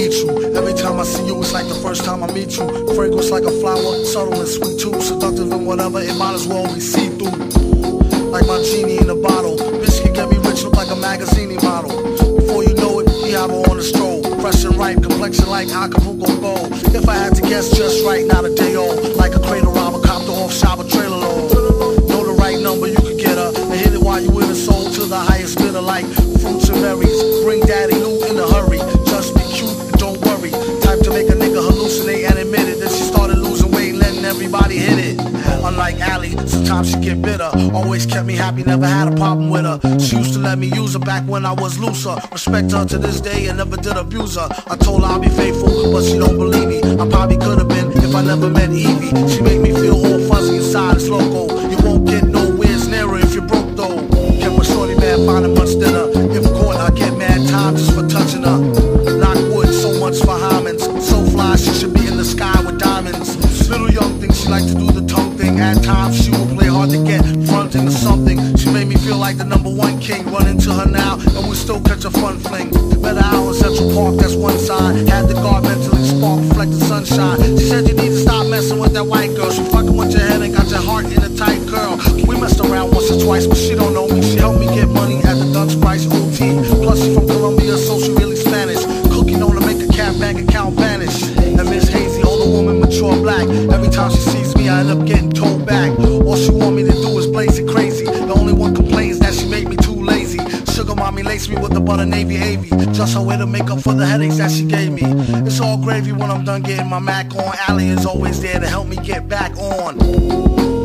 eat you. Every time I see you, it's like the first time I meet you. Fragrance like a flower, subtle and sweet too. Seductive and whatever, it might as well be see through. Like my genie in a bottle. Bitch can get me rich, look like a magazine model. Before you know it, he have her on the stroll. Fresh and ripe, complexion like Acapulco gold. If I had to guess just right, not a day old. Like a cradle robber, copter off shop, hit it. Unlike Allie, sometimes she get bitter. Always kept me happy, never had a problem with her. She used to let me use her back when I was looser. Respect her to this day and never did abuse her. I told her I'll be faithful, but she don't believe me. I probably could have been if I never met Evie. She make me feel all fuzzy inside, it's loco. You won't get nowhere near her if you're broke though. Get my shorty man, find a much thinner. If caught, I get mad time just for touching her. Lockwood, so much for Hyman's. So fly, she should be in the sky with diamonds. Like to do the tongue thing. At times, she will play hard to get, front into something. She made me feel like the number one king. Run into her now, and we still catch a fun fling. Met her out in Central Park, that's one side. Had the guard mentally spark, reflect the sunshine. She said you need to stop messing with that white girl. She fucking with your head and got your heart in a tight curl. We messed around once or twice, but she don't know me. She helped me get money at the Dutch Price OT. Plus, she from Colombia, so she really Spanish. Cooking known to make a cat bank account vanish. And Miss Hazy, older woman, mature black. Every time she sees I end up getting told back. All she want me to do is blaze it crazy. The only one complains that she made me too lazy. Sugar mommy laced me with the butter navy avy. Just her way to make up for the headaches that she gave me. It's all gravy when I'm done getting my Mac on. Allie is always there to help me get back on.